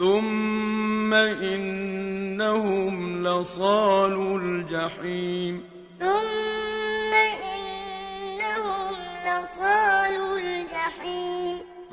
ثم إنهم لصالوا الجحيم ثم إنهم لصالوا الجحيم